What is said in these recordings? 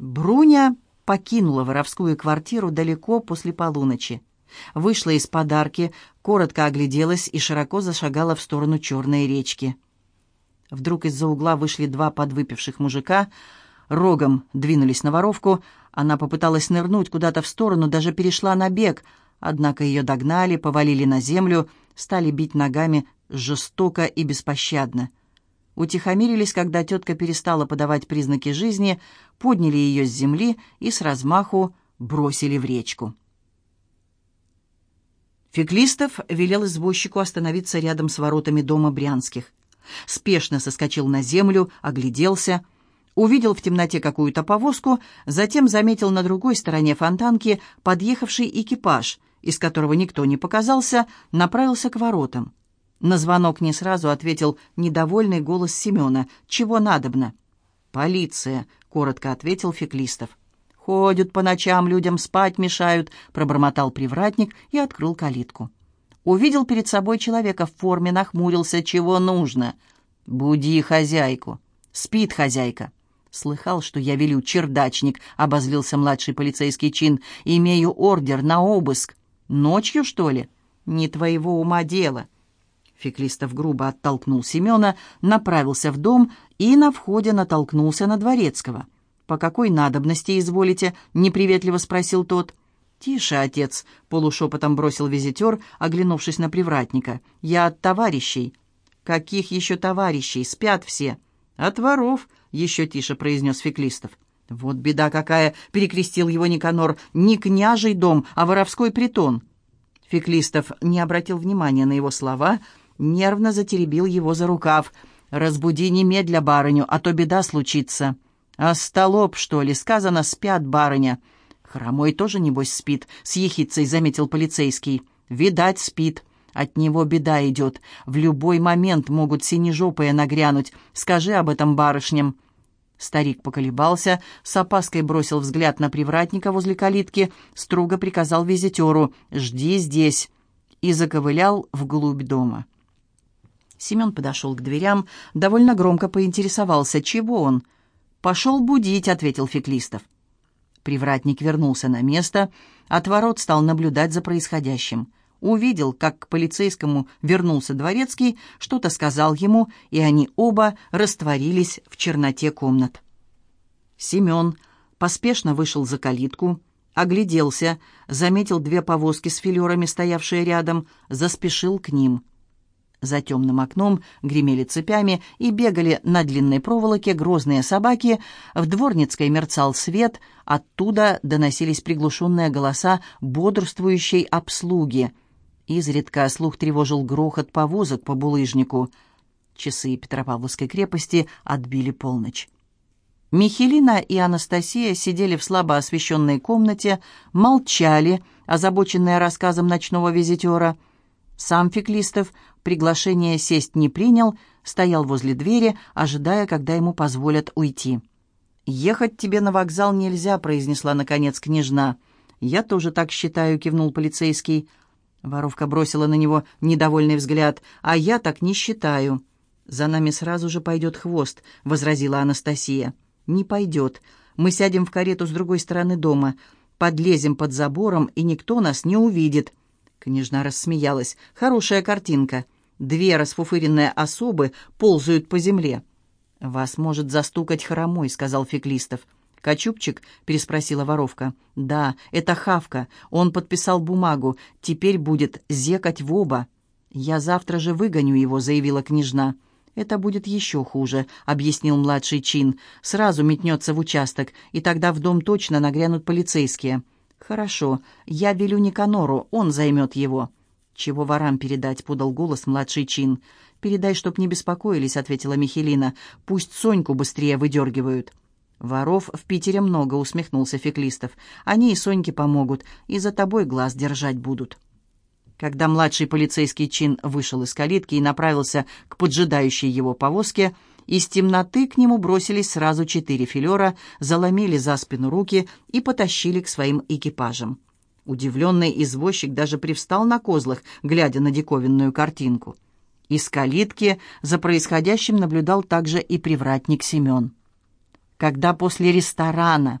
Бруня покинула воровскую квартиру далеко после полуночи. Вышла из подарки, коротко огляделась и широко зашагала в сторону Черной речки. Вдруг из-за угла вышли два подвыпивших мужика, рогом двинулись на воровку. Она попыталась нырнуть куда-то в сторону, даже перешла на бег, однако ее догнали, повалили на землю, стали бить ногами жестоко и беспощадно. Утихомирились, когда тетка перестала подавать признаки жизни, подняли ее с земли и с размаху бросили в речку. Феклистов велел извозчику остановиться рядом с воротами дома Брянских. Спешно соскочил на землю, огляделся, увидел в темноте какую-то повозку, затем заметил на другой стороне фонтанки подъехавший экипаж, из которого никто не показался, направился к воротам. На звонок не сразу ответил недовольный голос Семена. «Чего надобно?» «Полиция», — коротко ответил Феклистов. «Ходят по ночам, людям спать мешают», — пробормотал привратник и открыл калитку. Увидел перед собой человека в форме, нахмурился. «Чего нужно?» «Буди хозяйку». «Спит хозяйка». «Слыхал, что я велю чердачник», — обозлился младший полицейский чин. «Имею ордер на обыск». «Ночью, что ли?» «Не твоего ума дело». Феклистов грубо оттолкнул Семена, направился в дом и на входе натолкнулся на Дворецкого. «По какой надобности изволите?» — неприветливо спросил тот. «Тише, отец», — полушепотом бросил визитер, оглянувшись на привратника. «Я от товарищей». «Каких еще товарищей? Спят все». «От воров», — еще тише произнес Феклистов. «Вот беда какая!» — перекрестил его Никанор. «Не княжий дом, а воровской притон». Феклистов не обратил внимания на его слова — нервно затеребил его за рукав. «Разбуди немедля барыню, а то беда случится». «А столоп, что ли? Сказано, спят барыня». «Хромой тоже, небось, спит», — с ехицей заметил полицейский. «Видать, спит. От него беда идет. В любой момент могут синежопые нагрянуть. Скажи об этом барышням». Старик поколебался, с опаской бросил взгляд на привратника возле калитки, строго приказал визитеру «Жди здесь» и заковылял вглубь дома. Семен подошел к дверям, довольно громко поинтересовался, чего он. «Пошел будить», — ответил Феклистов. Привратник вернулся на место, от ворот стал наблюдать за происходящим. Увидел, как к полицейскому вернулся дворецкий, что-то сказал ему, и они оба растворились в черноте комнат. Семен поспешно вышел за калитку, огляделся, заметил две повозки с филерами, стоявшие рядом, заспешил к ним. За темным окном гремели цепями и бегали на длинной проволоке грозные собаки, в дворницкой мерцал свет, оттуда доносились приглушенные голоса бодрствующей обслуги. Изредка слух тревожил грохот повозок по булыжнику. Часы Петропавловской крепости отбили полночь. Михелина и Анастасия сидели в слабо освещенной комнате, молчали, озабоченные рассказом ночного визитера. Сам Феклистов приглашение сесть не принял, стоял возле двери, ожидая, когда ему позволят уйти. «Ехать тебе на вокзал нельзя», — произнесла, наконец, княжна. «Я тоже так считаю», — кивнул полицейский. Воровка бросила на него недовольный взгляд. «А я так не считаю». «За нами сразу же пойдет хвост», — возразила Анастасия. «Не пойдет. Мы сядем в карету с другой стороны дома, подлезем под забором, и никто нас не увидит». Княжна рассмеялась. «Хорошая картинка. Две расфуфыренные особы ползают по земле». «Вас может застукать хромой», — сказал Феклистов. «Качупчик?» — переспросила воровка. «Да, это Хавка. Он подписал бумагу. Теперь будет зекать в оба». «Я завтра же выгоню его», — заявила княжна. «Это будет еще хуже», — объяснил младший чин. «Сразу метнется в участок, и тогда в дом точно нагрянут полицейские». «Хорошо, я велю Никанору, он займет его». «Чего ворам передать?» — подал голос младший чин. «Передай, чтоб не беспокоились», — ответила Михелина. «Пусть Соньку быстрее выдергивают». «Воров в Питере много», — усмехнулся Феклистов. «Они и Соньке помогут, и за тобой глаз держать будут». Когда младший полицейский чин вышел из калитки и направился к поджидающей его повозке, — из темноты к нему бросились сразу четыре филера, заломили за спину руки и потащили к своим экипажам. Удивленный извозчик даже привстал на козлах, глядя на диковинную картинку. Из калитки за происходящим наблюдал также и привратник Семен. Когда после ресторана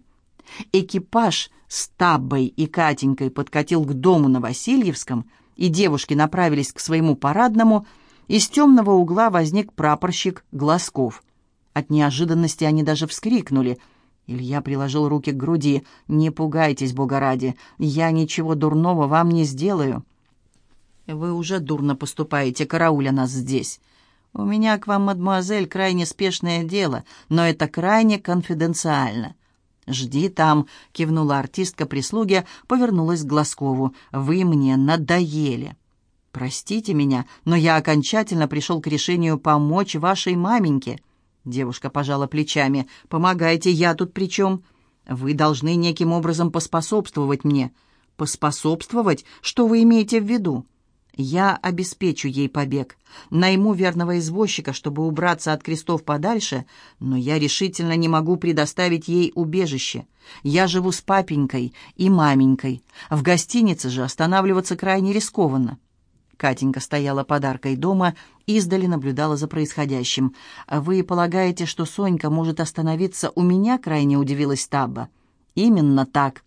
Экипаж с Таббой и Катенькой подкатил к дому на Васильевском, и девушки направились к своему парадному, из темного угла возник прапорщик Глазков. От неожиданности они даже вскрикнули. Илья приложил руки к груди. «Не пугайтесь, Бога ради, я ничего дурного вам не сделаю». «Вы уже дурно поступаете, карауля нас здесь». «У меня к вам, мадемуазель, крайне спешное дело, но это крайне конфиденциально». «Жди там», — кивнула артистка прислуги, повернулась к Глазкову. «Вы мне надоели». «Простите меня, но я окончательно пришел к решению помочь вашей маменьке». Девушка пожала плечами. «Помогайте, я тут при чем?» «Вы должны неким образом поспособствовать мне». «Поспособствовать? Что вы имеете в виду?» Я обеспечу ей побег, найму верного извозчика, чтобы убраться от крестов подальше, но я решительно не могу предоставить ей убежище. Я живу с папенькой и маменькой. В гостинице же останавливаться крайне рискованно. Катенька стояла подаркой дома и издали наблюдала за происходящим. «Вы полагаете, что Сонька может остановиться у меня?» — крайне удивилась Табба. «Именно так».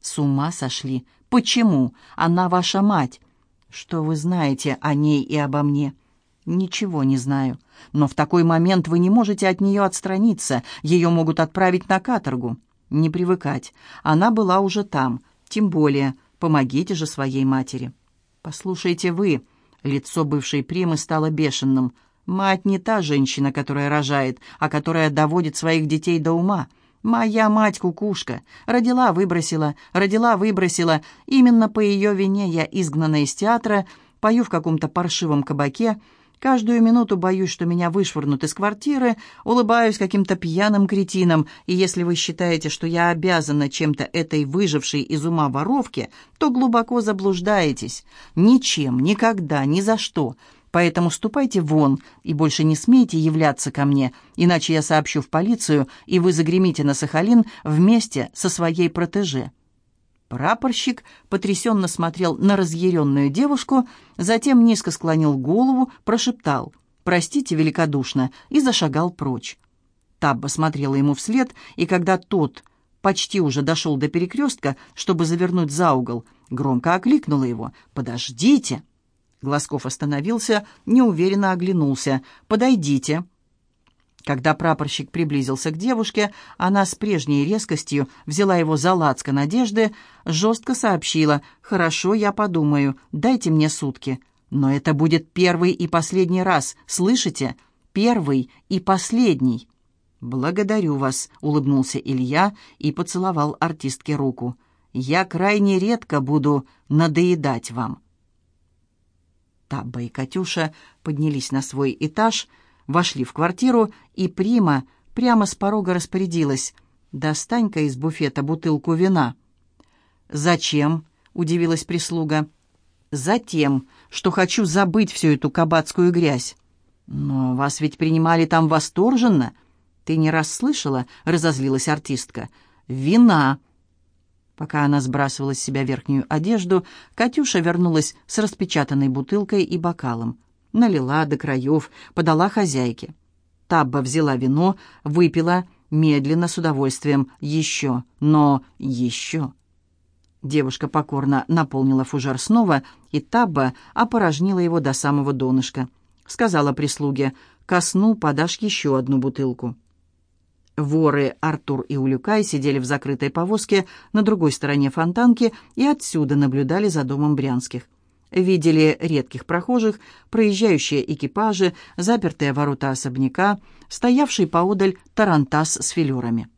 «С ума сошли. Почему? Она ваша мать. «Что вы знаете о ней и обо мне?» «Ничего не знаю. Но в такой момент вы не можете от нее отстраниться. Ее могут отправить на каторгу. Не привыкать. Она была уже там. Тем более, помогите же своей матери». «Послушайте вы». Лицо бывшей примы стало бешеным. «Мать не та женщина, которая рожает, а которая доводит своих детей до ума. Моя мать кукушка. Родила, выбросила, родила, выбросила. Именно по ее вине я изгнана из театра, пою в каком-то паршивом кабаке. Каждую минуту боюсь, что меня вышвырнут из квартиры, улыбаюсь каким-то пьяным кретином, и если вы считаете, что я обязана чем-то этой выжившей из ума воровке, то глубоко заблуждаетесь. Ничем, никогда, ни за что. Поэтому ступайте вон и больше не смейте являться ко мне, иначе я сообщу в полицию, и вы загремите на Сахалин вместе со своей протеже». Прапорщик потрясенно смотрел на разъяренную девушку, затем низко склонил голову, прошептал «Простите великодушно» и зашагал прочь. Табба смотрела ему вслед, и когда тот почти уже дошел до перекрестка, чтобы завернуть за угол, громко окликнула его «Подождите!» Глазков остановился, неуверенно оглянулся. «Подойдите». Когда прапорщик приблизился к девушке, она с прежней резкостью взяла его за лацко надежды, жестко сообщила «Хорошо, я подумаю, дайте мне сутки». «Но это будет первый и последний раз, слышите? Первый и последний». «Благодарю вас», — улыбнулся Илья и поцеловал артистке руку. «Я крайне редко буду надоедать вам». Табба и Катюша поднялись на свой этаж, вошли в квартиру, и Прима прямо с порога распорядилась. «Достань-ка из буфета бутылку вина». «Зачем?» — удивилась прислуга. «Затем, что хочу забыть всю эту кабацкую грязь». «Но вас ведь принимали там восторженно». «Ты не раз слышала?» — разозлилась артистка. «Вина!» Пока она сбрасывала с себя верхнюю одежду, Катюша вернулась с распечатанной бутылкой и бокалом. Налила до краев, подала хозяйке. Табба взяла вино, выпила, медленно, с удовольствием. Еще, но еще. Девушка покорно наполнила фужер снова, и Табба опорожнила его до самого донышка. Сказала прислуге, «Ко сну подашь еще одну бутылку». Воры Артур и Улюкай сидели в закрытой повозке на другой стороне фонтанки и отсюда наблюдали за домом Брянских. Видели редких прохожих, проезжающие экипажи, запертые ворота особняка, стоявший поодаль тарантас с филюрами.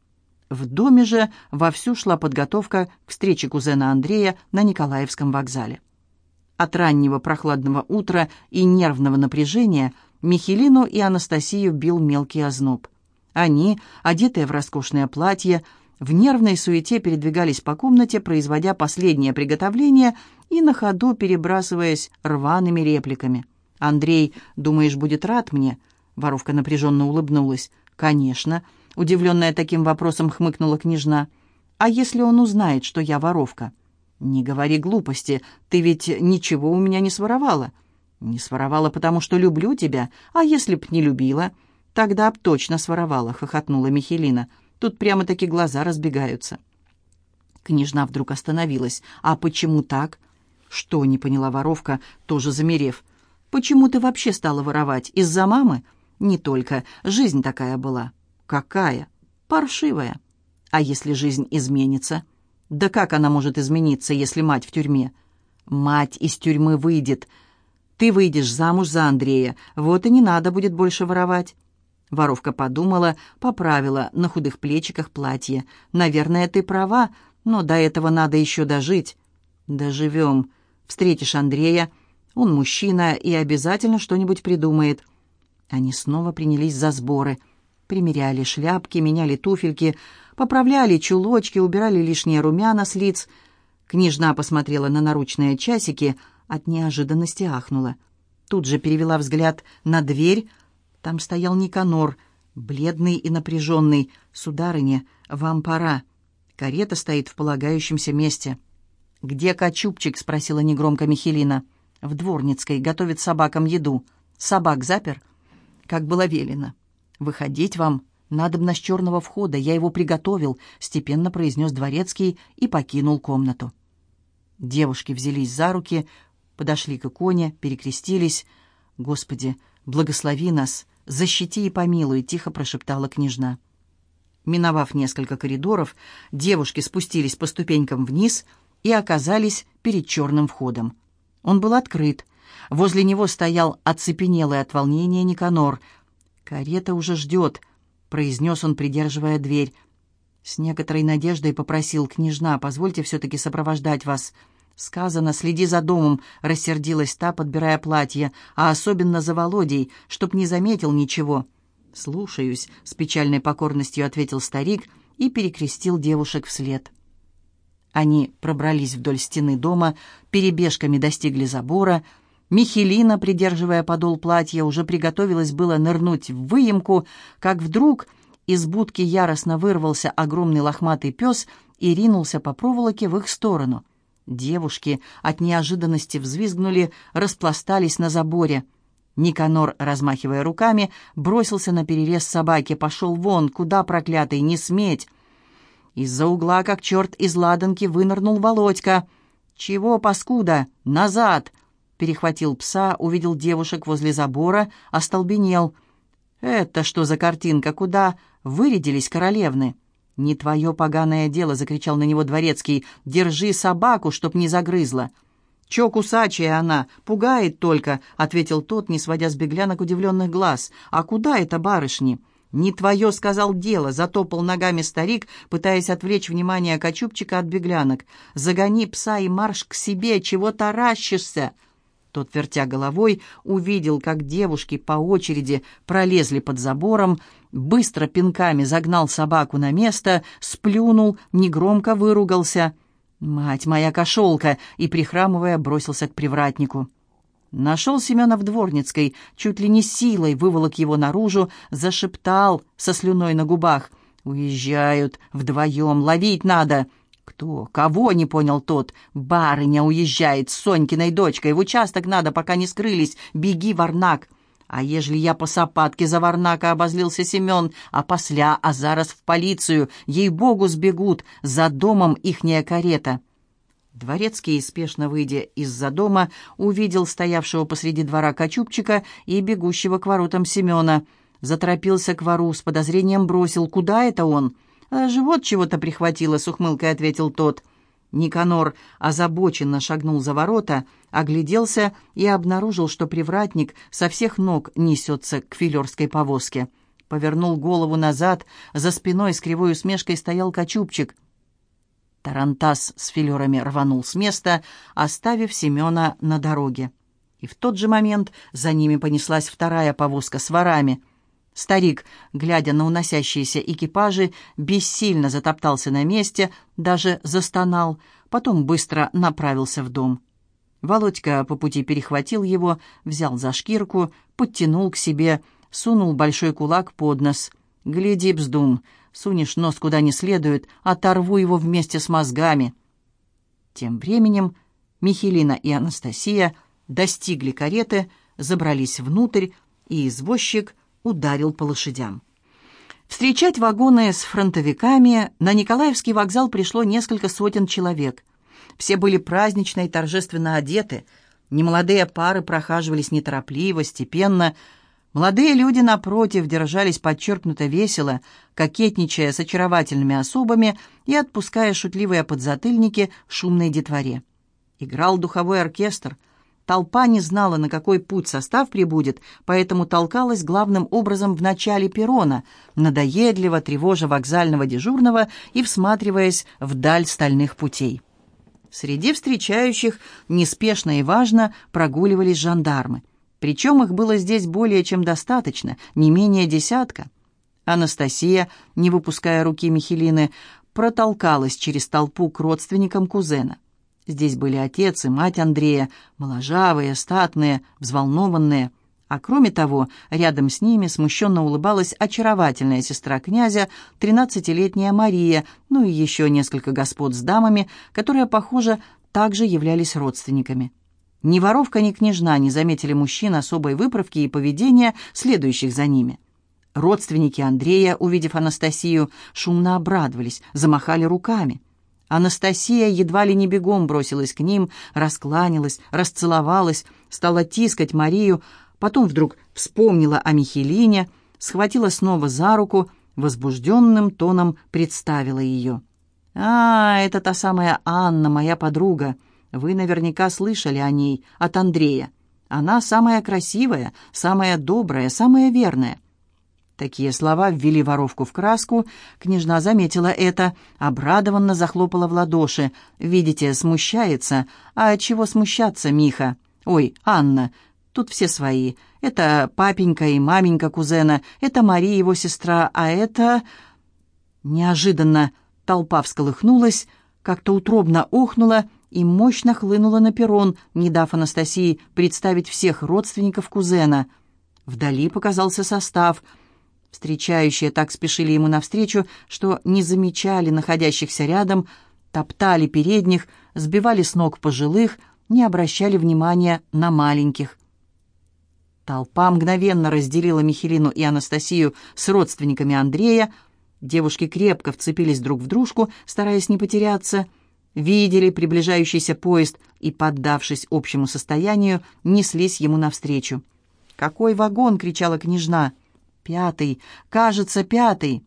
В доме же вовсю шла подготовка к встрече кузена Андрея на Николаевском вокзале. От раннего прохладного утра и нервного напряжения Михелину и Анастасию бил мелкий озноб – они, одетые в роскошное платье, в нервной суете передвигались по комнате, производя последнее приготовление и на ходу перебрасываясь рваными репликами. «Андрей, думаешь, будет рад мне?» Воровка напряженно улыбнулась. «Конечно», — удивленная таким вопросом хмыкнула княжна. «А если он узнает, что я воровка?» «Не говори глупости, ты ведь ничего у меня не своровала». «Не своровала, потому что люблю тебя, а если б не любила?» «Тогда б точно своровала», — хохотнула Михелина. «Тут прямо-таки глаза разбегаются». Княжна вдруг остановилась. «А почему так?» «Что?» — не поняла воровка, тоже замерев. «Почему ты вообще стала воровать? Из-за мамы?» «Не только. Жизнь такая была». «Какая?» «Паршивая». «А если жизнь изменится?» «Да как она может измениться, если мать в тюрьме?» «Мать из тюрьмы выйдет. Ты выйдешь замуж за Андрея. Вот и не надо будет больше воровать». Воровка подумала, поправила на худых плечиках платье. «Наверное, ты права, но до этого надо еще дожить». «Доживем. Встретишь Андрея. Он мужчина и обязательно что-нибудь придумает». Они снова принялись за сборы. Примеряли шляпки, меняли туфельки, поправляли чулочки, убирали лишние румяна с лиц. Княжна посмотрела на наручные часики, от неожиданности ахнула. Тут же перевела взгляд на дверь, там стоял Никанор, бледный и напряженный. «Сударыня, вам пора. Карета стоит в полагающемся месте». «Где Качупчик?» — спросила негромко Михелина. «В Дворницкой. Готовит собакам еду. Собак запер?» «Как было велено». «Выходить вам. Надобно с черного входа. Я его приготовил», — степенно произнес Дворецкий и покинул комнату. Девушки взялись за руки, подошли к иконе, перекрестились. «Господи, благослови нас!» «Защити и помилуй», — тихо прошептала княжна. Миновав несколько коридоров, девушки спустились по ступенькам вниз и оказались перед черным входом. Он был открыт. Возле него стоял оцепенелый от волнения Никанор. «Карета уже ждет», — произнес он, придерживая дверь. С некоторой надеждой попросил княжна, «Позвольте все-таки сопровождать вас». «Сказано, следи за домом», — рассердилась та, подбирая платье, «а особенно за Володей, чтоб не заметил ничего». «Слушаюсь», — с печальной покорностью ответил старик и перекрестил девушек вслед. Они пробрались вдоль стены дома, перебежками достигли забора. Михелина, придерживая подол платья, уже приготовилась было нырнуть в выемку, как вдруг из будки яростно вырвался огромный лохматый пес и ринулся по проволоке в их сторону — Девушки от неожиданности взвизгнули, распластались на заборе. Никанор, размахивая руками, бросился на перерез собаки. «Пошел вон! Куда, проклятый, не сметь!» Из-за угла, как черт из ладанки, вынырнул Володька. «Чего, паскуда? Назад!» Перехватил пса, увидел девушек возле забора, остолбенел. «Это что за картинка? Куда вырядились королевны?» «Не твое поганое дело!» — закричал на него дворецкий. «Держи собаку, чтоб не загрызла!» «Че кусачая она? Пугает только!» — ответил тот, не сводя с беглянок удивленных глаз. «А куда это барышни?» «Не твое, — сказал дело!» — затопал ногами старик, пытаясь отвлечь внимание Кочубчика от беглянок. «Загони пса и марш к себе! Чего таращишься?» Тот, вертя головой, увидел, как девушки по очереди пролезли под забором, быстро пинками загнал собаку на место, сплюнул, негромко выругался. «Мать моя кошелка!» и, прихрамывая, бросился к привратнику. Нашел Семена в Дворницкой, чуть ли не силой выволок его наружу, зашептал со слюной на губах. «Уезжают вдвоем, ловить надо!» «Кто? Кого?» — не понял тот. «Барыня уезжает с Сонькиной дочкой. В участок надо, пока не скрылись. Беги, Варнак!» «А ежели я по сапатке за Варнака?» — обозлился Семен. «А посля, а зараз в полицию. Ей-богу, сбегут. За домом ихняя карета». Дворецкий, спешно выйдя из-за дома, увидел стоявшего посреди двора Кочубчика и бегущего к воротам Семена. Заторопился к вору, с подозрением бросил. «Куда это он?» «А «Живот чего-то прихватило», — с ухмылкой ответил тот. Никанор озабоченно шагнул за ворота, огляделся и обнаружил, что привратник со всех ног несется к филерской повозке. Повернул голову назад, за спиной с кривой усмешкой стоял кочубчик. Тарантас с филерами рванул с места, оставив Семена на дороге. И в тот же момент за ними понеслась вторая повозка с ворами — Старик, глядя на уносящиеся экипажи, бессильно затоптался на месте, даже застонал, потом быстро направился в дом. Володька по пути перехватил его, взял за шкирку, подтянул к себе, сунул большой кулак под нос. «Гляди, бздум, сунешь нос куда не следует, оторву его вместе с мозгами». Тем временем Михелина и Анастасия достигли кареты, забрались внутрь, и извозчик – ударил по лошадям. Встречать вагоны с фронтовиками на Николаевский вокзал пришло несколько сотен человек. Все были празднично и торжественно одеты. Немолодые пары прохаживались неторопливо, степенно. Молодые люди, напротив, держались подчеркнуто весело, кокетничая с очаровательными особами и отпуская шутливые подзатыльники шумной детворе. Играл духовой оркестр. Толпа не знала, на какой путь состав прибудет, поэтому толкалась главным образом в начале перрона, надоедливо, тревожа вокзального дежурного и всматриваясь вдаль стальных путей. Среди встречающих неспешно и важно прогуливались жандармы. Причем их было здесь более чем достаточно, не менее десятка. Анастасия, не выпуская руки Михелины, протолкалась через толпу к родственникам кузена. Здесь были отец и мать Андрея, моложавые, статные, взволнованные. А кроме того, рядом с ними смущенно улыбалась очаровательная сестра князя, тринадцатилетняя Мария, ну и еще несколько господ с дамами, которые, похоже, также являлись родственниками. Ни воровка, ни княжна не заметили мужчин особой выправки и поведения, следующих за ними. Родственники Андрея, увидев Анастасию, шумно обрадовались, замахали руками. Анастасия едва ли не бегом бросилась к ним, раскланялась, расцеловалась, стала тискать Марию, потом вдруг вспомнила о Михелине, схватила снова за руку, возбужденным тоном представила ее. «А, это та самая Анна, моя подруга. Вы наверняка слышали о ней от Андрея. Она самая красивая, самая добрая, самая верная. Такие слова ввели воровку в краску. Княжна заметила это, обрадованно захлопала в ладоши. «Видите, смущается. А чего смущаться, Миха? Ой, Анна, тут все свои. Это папенька и маменька кузена, это Мария, его сестра, а это...» Неожиданно толпа всколыхнулась, как-то утробно охнула и мощно хлынула на перрон, не дав Анастасии представить всех родственников кузена. Вдали показался состав — Встречающие так спешили ему навстречу, что не замечали находящихся рядом, топтали передних, сбивали с ног пожилых, не обращали внимания на маленьких. Толпа мгновенно разделила Михелину и Анастасию с родственниками Андрея. Девушки крепко вцепились друг в дружку, стараясь не потеряться. Видели приближающийся поезд и, поддавшись общему состоянию, неслись ему навстречу. «Какой вагон!» — кричала княжна. Пятый, кажется, пятый.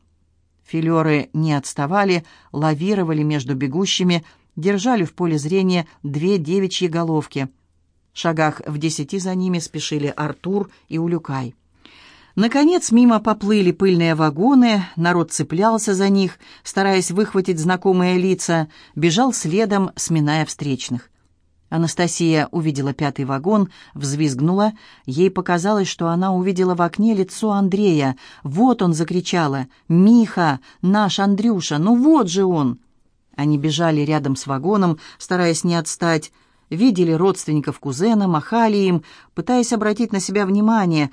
Филеры не отставали, лавировали между бегущими, держали в поле зрения две девичьи головки. Шагах в десяти за ними спешили Артур и Улюкай. Наконец мимо поплыли пыльные вагоны, народ цеплялся за них, стараясь выхватить знакомые лица, бежал следом, сминая встречных. Анастасия увидела пятый вагон, взвизгнула. Ей показалось, что она увидела в окне лицо Андрея. «Вот он!» — закричала. «Миха! Наш Андрюша! Ну вот же он!» Они бежали рядом с вагоном, стараясь не отстать. Видели родственников кузена, махали им, пытаясь обратить на себя внимание.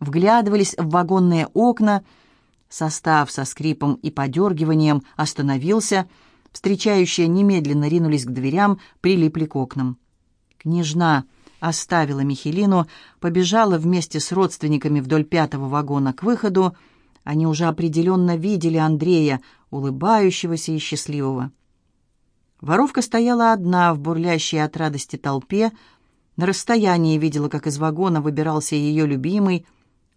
Вглядывались в вагонные окна. Состав со скрипом и подергиванием остановился — Встречающие немедленно ринулись к дверям, прилипли к окнам. Княжна оставила Михелину, побежала вместе с родственниками вдоль пятого вагона к выходу. Они уже определенно видели Андрея, улыбающегося и счастливого. Воровка стояла одна в бурлящей от радости толпе. На расстоянии видела, как из вагона выбирался ее любимый,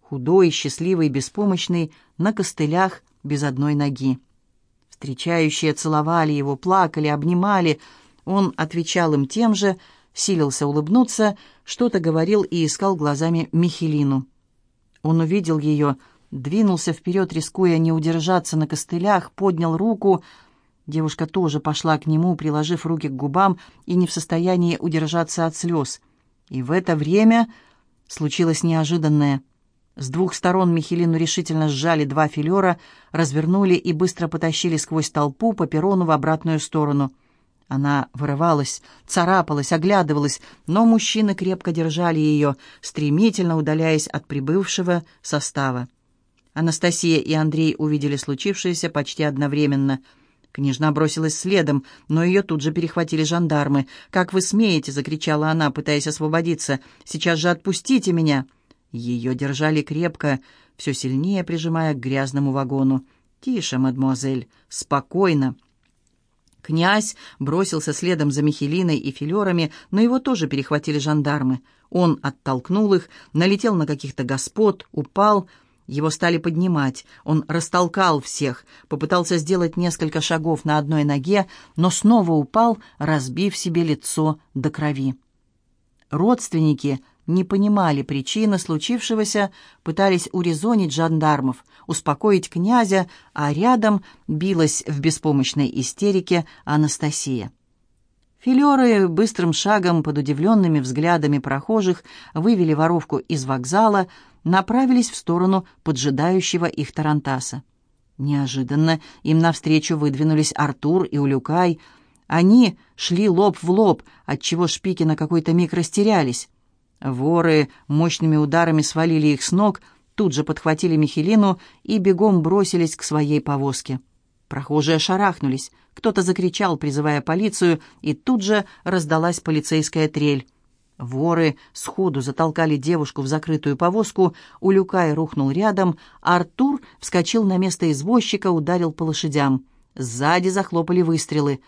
худой, счастливый, беспомощный, на костылях, без одной ноги. Встречающие целовали его, плакали, обнимали. Он отвечал им тем же, силился улыбнуться, что-то говорил и искал глазами Михелину. Он увидел ее, двинулся вперед, рискуя не удержаться на костылях, поднял руку. Девушка тоже пошла к нему, приложив руки к губам и не в состоянии удержаться от слез. И в это время случилось неожиданное — с двух сторон Михелину решительно сжали два филера, развернули и быстро потащили сквозь толпу по перрону в обратную сторону. Она вырывалась, царапалась, оглядывалась, но мужчины крепко держали ее, стремительно удаляясь от прибывшего состава. Анастасия и Андрей увидели случившееся почти одновременно. Княжна бросилась следом, но ее тут же перехватили жандармы. «Как вы смеете?» — закричала она, пытаясь освободиться. «Сейчас же отпустите меня!» Ее держали крепко, все сильнее прижимая к грязному вагону. «Тише, мадемуазель, спокойно!» Князь бросился следом за Михелиной и филерами, но его тоже перехватили жандармы. Он оттолкнул их, налетел на каких-то господ, упал. Его стали поднимать. Он растолкал всех, попытался сделать несколько шагов на одной ноге, но снова упал, разбив себе лицо до крови. Родственники не понимали причины случившегося, пытались урезонить жандармов, успокоить князя, а рядом билась в беспомощной истерике Анастасия. Филеры быстрым шагом под удивленными взглядами прохожих вывели воровку из вокзала, направились в сторону поджидающего их Тарантаса. Неожиданно им навстречу выдвинулись Артур и Улюкай. Они шли лоб в лоб, отчего шпики на какой-то миг растерялись. Воры мощными ударами свалили их с ног, тут же подхватили Михелину и бегом бросились к своей повозке. Прохожие шарахнулись, кто-то закричал, призывая полицию, и тут же раздалась полицейская трель. Воры сходу затолкали девушку в закрытую повозку, Улюкай рухнул рядом, Артур вскочил на место извозчика, ударил по лошадям. Сзади захлопали выстрелы.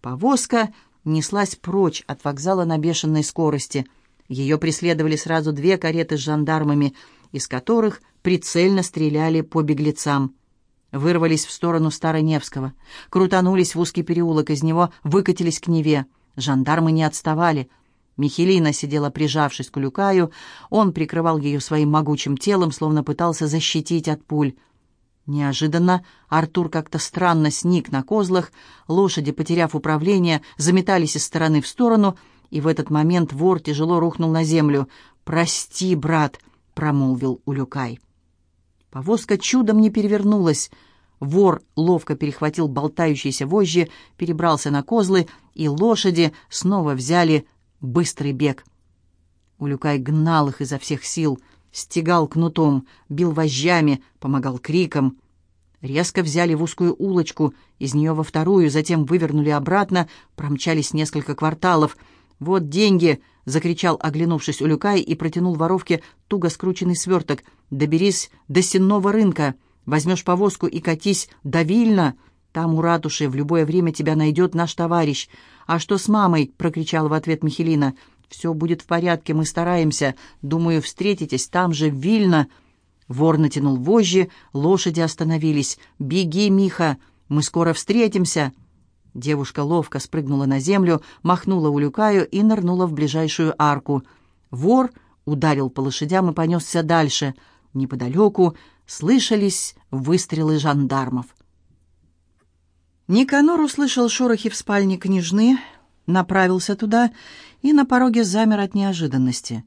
Повозка неслась прочь от вокзала на бешеной скорости — ее преследовали сразу две кареты с жандармами, из которых прицельно стреляли по беглецам. Вырвались в сторону Староневского, крутанулись в узкий переулок, из него выкатились к Неве. Жандармы не отставали. Михелина сидела, прижавшись к Люкаю, он прикрывал ее своим могучим телом, словно пытался защитить от пуль. Неожиданно Артур как-то странно сник на козлах, лошади, потеряв управление, заметались из стороны в сторону — и в этот момент вор тяжело рухнул на землю. «Прости, брат», — промолвил Улюкай. Повозка чудом не перевернулась. Вор ловко перехватил болтающиеся вожжи, перебрался на козлы, и лошади снова взяли быстрый бег. Улюкай гнал их изо всех сил, стегал кнутом, бил вожжами, помогал криком. Резко взяли в узкую улочку, из нее во вторую, затем вывернули обратно, промчались несколько кварталов — «Вот деньги!» — закричал, оглянувшись Улюкай, и протянул воровке туго скрученный сверток. «Доберись до сенного рынка, возьмешь повозку и катись до Вильна. Там у ратуши в любое время тебя найдет наш товарищ». «А что с мамой?» — прокричал в ответ Михелина. «Все будет в порядке, мы стараемся. Думаю, встретитесь там же, в Вильно». Вор натянул вожжи, лошади остановились. «Беги, Миха, мы скоро встретимся!» Девушка ловко спрыгнула на землю, махнула улюкаю и нырнула в ближайшую арку. Вор ударил по лошадям и понесся дальше. Неподалеку слышались выстрелы жандармов. Никанор услышал шорохи в спальне княжны, направился туда и на пороге замер от неожиданности.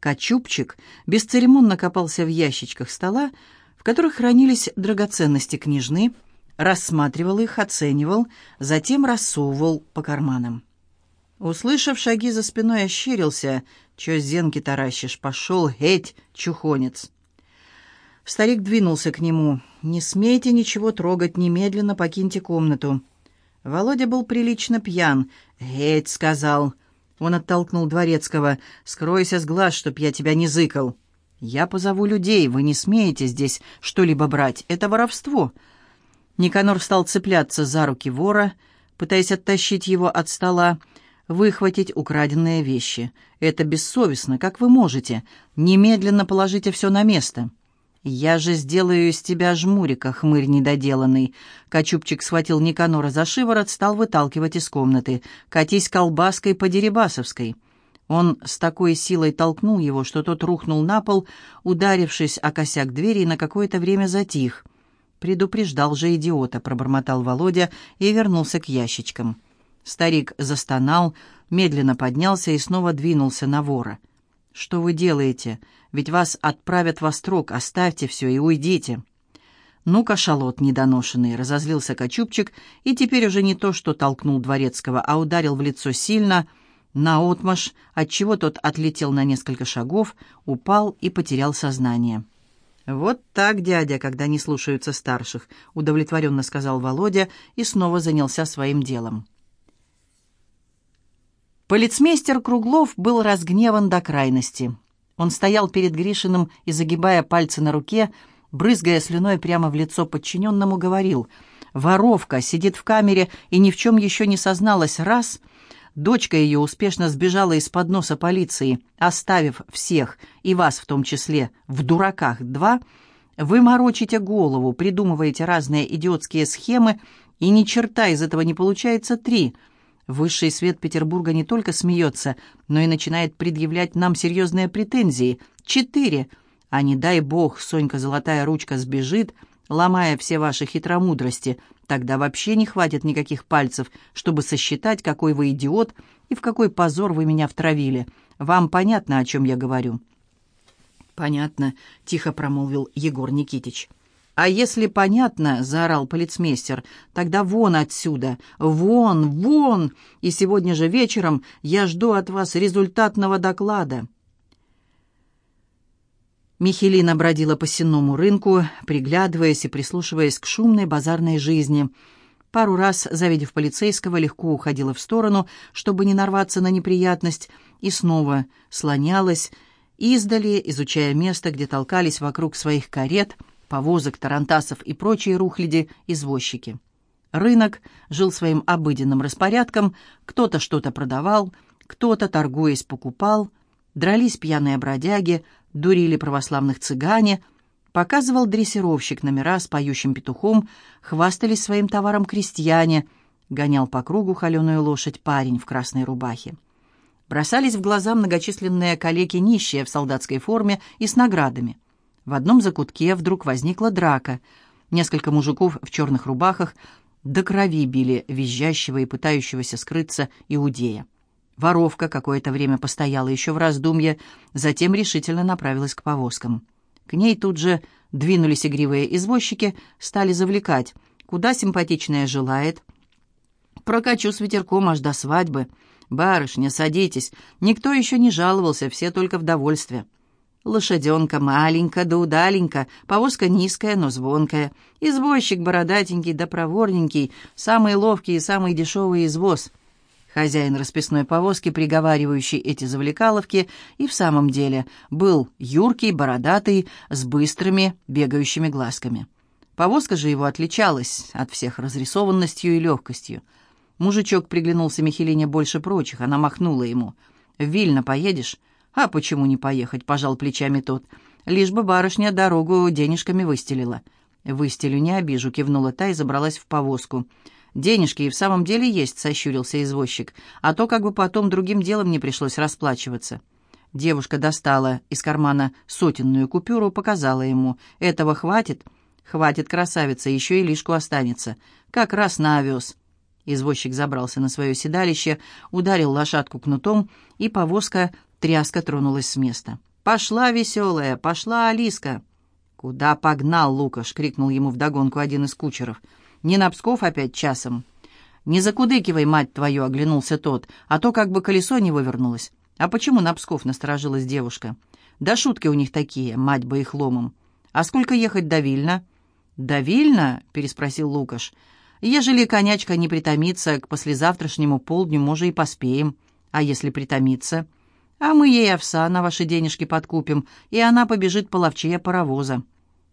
Качупчик бесцеремонно копался в ящичках стола, в которых хранились драгоценности княжны, рассматривал их, оценивал, затем рассовывал по карманам. Услышав шаги за спиной, ощерился. «Чё зенки таращишь? Пошел, геть, чухонец!» Старик двинулся к нему. «Не смейте ничего трогать, немедленно покиньте комнату». Володя был прилично пьян. «Геть!» — сказал. Он оттолкнул Дворецкого. «Скройся с глаз, чтоб я тебя не зыкал». «Я позову людей, вы не смеете здесь что-либо брать. Это воровство. Никанор стал цепляться за руки вора, пытаясь оттащить его от стола, выхватить украденные вещи. «Это бессовестно. Как вы можете? Немедленно положите все на место». «Я же сделаю из тебя жмурика, хмырь недоделанный». Качупчик схватил Никанора за шиворот, стал выталкивать из комнаты. «Катись колбаской по Дерибасовской». Он с такой силой толкнул его, что тот рухнул на пол, ударившись о косяк двери и на какое-то время затих. «Предупреждал же идиота», — пробормотал Володя и вернулся к ящичкам. Старик застонал, медленно поднялся и снова двинулся на вора. «Что вы делаете? Ведь вас отправят во строк. Оставьте все и уйдите». «Ну, кашалот недоношенный», — разозлился Кочубчик, и теперь уже не то, что толкнул Дворецкого, а ударил в лицо сильно, наотмашь, отчего тот отлетел на несколько шагов, упал и потерял сознание. «Вот так, дядя, когда не слушаются старших», — удовлетворенно сказал Володя и снова занялся своим делом. Полицмейстер Круглов был разгневан до крайности. Он стоял перед Гришиным и, загибая пальцы на руке, брызгая слюной прямо в лицо подчиненному, говорил «Воровка сидит в камере и ни в чем еще не созналась раз», Дочка ее успешно сбежала из-под носа полиции, оставив всех, и вас в том числе, в дураках два. Вы морочите голову, придумываете разные идиотские схемы, и ни черта из этого не получается три. Высший свет Петербурга не только смеется, но и начинает предъявлять нам серьезные претензии. Четыре. А не дай бог, Сонька Золотая Ручка сбежит, ломая все ваши хитромудрости — Тогда вообще не хватит никаких пальцев, чтобы сосчитать, какой вы идиот и в какой позор вы меня втравили. Вам понятно, о чем я говорю?» «Понятно», — тихо промолвил Егор Никитич. «А если понятно, — заорал полицмейстер, — тогда вон отсюда, вон, вон, и сегодня же вечером я жду от вас результатного доклада». Михелина бродила по сенному рынку, приглядываясь и прислушиваясь к шумной базарной жизни. Пару раз, завидев полицейского, легко уходила в сторону, чтобы не нарваться на неприятность, и снова слонялась, издали, изучая место, где толкались вокруг своих карет, повозок, тарантасов и прочие рухляди извозчики. Рынок жил своим обыденным распорядком, кто-то что-то продавал, кто-то, торгуясь, покупал, дрались пьяные бродяги — дурили православных цыгане, показывал дрессировщик номера с поющим петухом, хвастались своим товаром крестьяне, гонял по кругу холеную лошадь парень в красной рубахе. Бросались в глаза многочисленные калеки нищие в солдатской форме и с наградами. В одном закутке вдруг возникла драка. Несколько мужиков в черных рубахах до крови били визжащего и пытающегося скрыться иудея. Воровка какое-то время постояла еще в раздумье, затем решительно направилась к повозкам. К ней тут же двинулись игривые извозчики, стали завлекать. Куда симпатичная желает. Прокачу с ветерком аж до свадьбы. Барышня, садитесь. Никто еще не жаловался, все только в довольстве. Лошаденка маленькая да удаленька, повозка низкая, но звонкая. Извозчик бородатенький да проворненький, самый ловкий и самый дешевый извоз. Хозяин расписной повозки, приговаривающий эти завлекаловки, и в самом деле был юркий, бородатый, с быстрыми, бегающими глазками. Повозка же его отличалась от всех разрисованностью и легкостью. Мужичок приглянулся Михелине больше прочих, она махнула ему. «В Вильно поедешь?» «А почему не поехать?» — пожал плечами тот. «Лишь бы барышня дорогу денежками выстелила». «Выстелю, не обижу», — кивнула та и забралась в повозку. «Денежки и в самом деле есть», — сощурился извозчик. «А то как бы потом другим делом не пришлось расплачиваться». Девушка достала из кармана сотенную купюру, показала ему. «Этого хватит?» «Хватит, красавица, еще и лишку останется. Как раз на овес». Извозчик забрался на свое седалище, ударил лошадку кнутом, и повозка тряска тронулась с места. «Пошла, веселая, пошла, Алиска!» «Куда погнал Лукаш?» — крикнул ему вдогонку один из кучеров. Не на Псков опять часом?» «Не закудыкивай, мать твою!» — оглянулся тот. «А то как бы колесо не вывернулось». «А почему на Псков?» — насторожилась девушка. «Да шутки у них такие, мать бы их ломом. А сколько ехать до Вильна?» «До Вильна?» — переспросил Лукаш. «Ежели конячка не притомится, к послезавтрашнему полдню, может, и поспеем. А если притомится?» «А мы ей овса на ваши денежки подкупим, и она побежит половчее паровоза».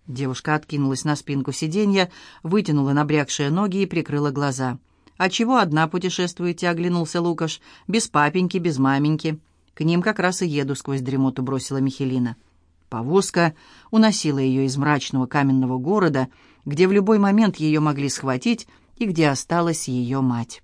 Девушка откинулась на спинку сиденья, вытянула набрякшие ноги и прикрыла глаза. «А чего одна путешествуете?» — оглянулся Лукаш. «Без папеньки, без маменьки». «К ним как раз и еду», — сквозь дремоту бросила Михелина. Повозка уносила ее из мрачного каменного города, где в любой момент ее могли схватить и где осталась ее мать.